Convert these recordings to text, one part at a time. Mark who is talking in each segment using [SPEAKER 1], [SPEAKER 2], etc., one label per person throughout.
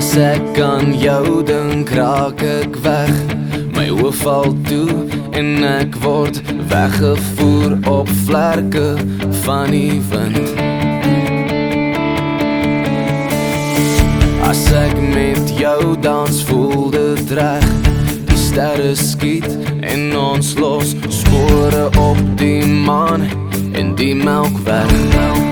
[SPEAKER 1] As ek aan jou dink, raak ek weg. My oë val toe en ek word weggevoer op vlerke van die wind. As ek met jou dans, voel dit reg. Die sterre skiet en ons los spore op die maan en die melkweg. Gedagtes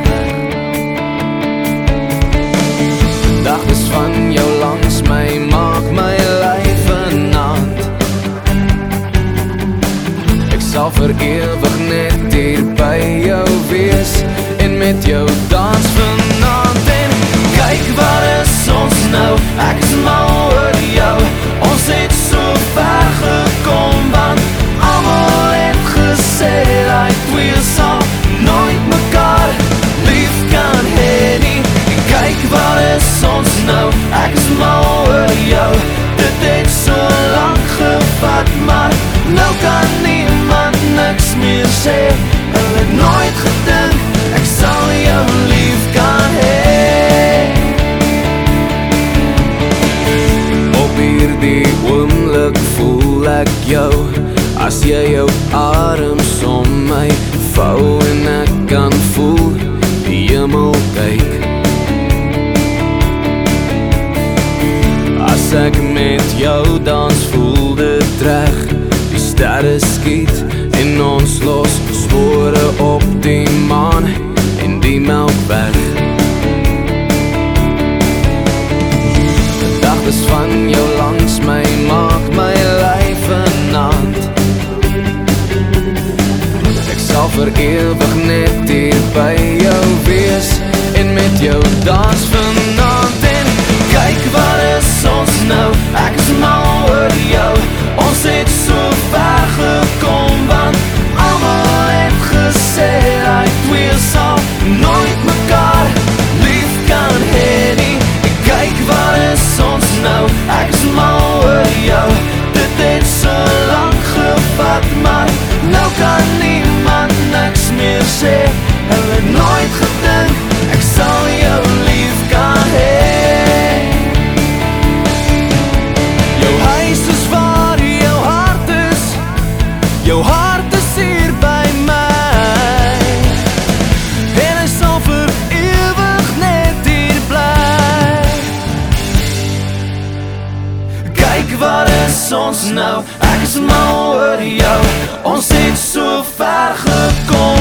[SPEAKER 1] vir ewig net hier by jou wees en met jou dans Op hierdie oomblik voel ek jou. As jy jou arms om my vou en ek kan voel die hemel kyk. As ek met jou dans voel dit reg. Die sterre skiet en ons los spore op die maan en die melkweg vir ewig net hier by jou wees en met jou dans vanaand en kyk waar is ons nou? Ek is mal oor jou. Ons het Kyk waar is ons nou? Ek is mal oor jou. Ons het so ver gekom